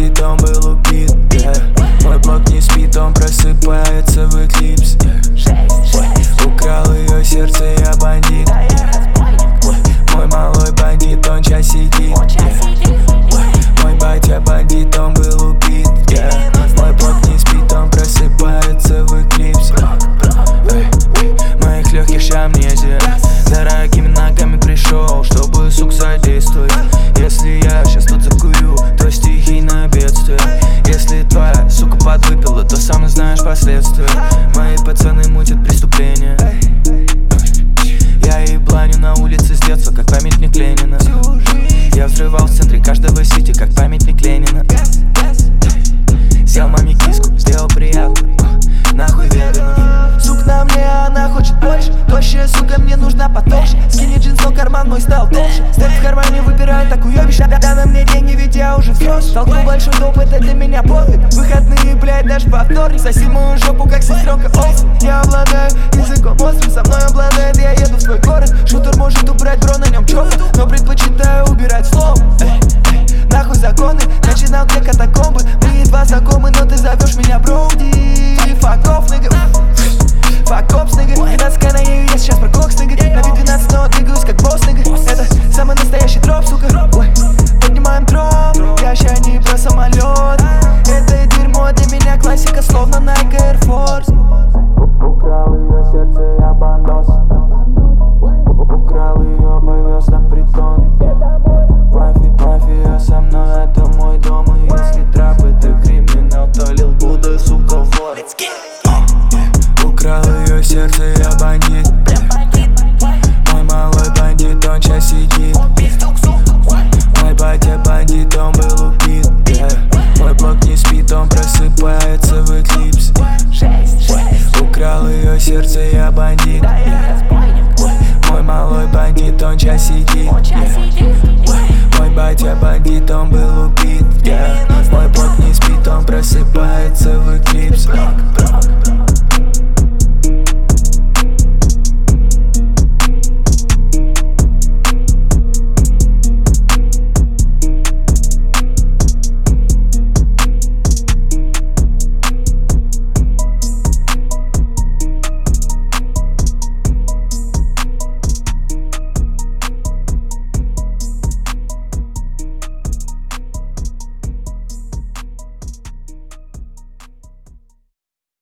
батя бандит, он Взрывал в центре каждого сити, как памятник Ленина. Сел маме киску, сделал приятно. Нахуй ведано Сук на мне, она хочет больше. Тощая, сука, мне нужна потолще. Скини джинс, но карман мой стал толще. Степ в кармане выбираю такую ёбищ Да на мне деньги, ведь я уже взрос. Толкнул большой доп, это для меня подвиг Выходные, блядь, даже по вторник. Соси мою жопу, как сестренка Олсен Я обладаю языком острым Украл ее сердце, я бандит. Мой малой бандит, он сейчас сидит. Мой батя бандит, он был убит. Мой блок не спит, он просыпается в эклипс Украл ее сердце, я бандит. Мой малой бандит, он сейчас сидит. Мой батя бандит, он был убит. Мой блок не спит, он просыпается в эклипс